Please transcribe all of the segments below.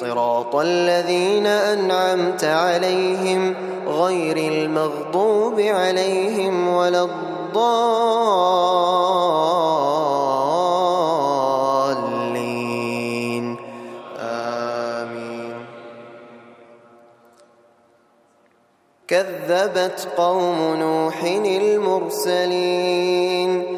صراط الذين أنعمت عليهم غير المغضوب عليهم ولا الضالين. آمين. كذبت قوم نوح المرسلين.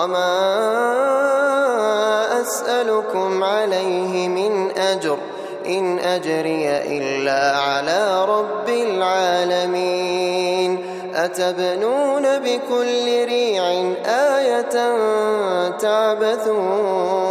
وما أسألكم عليه من أجر إن أجري إلا على رب العالمين أتبنون بكل ريع آية تعبثون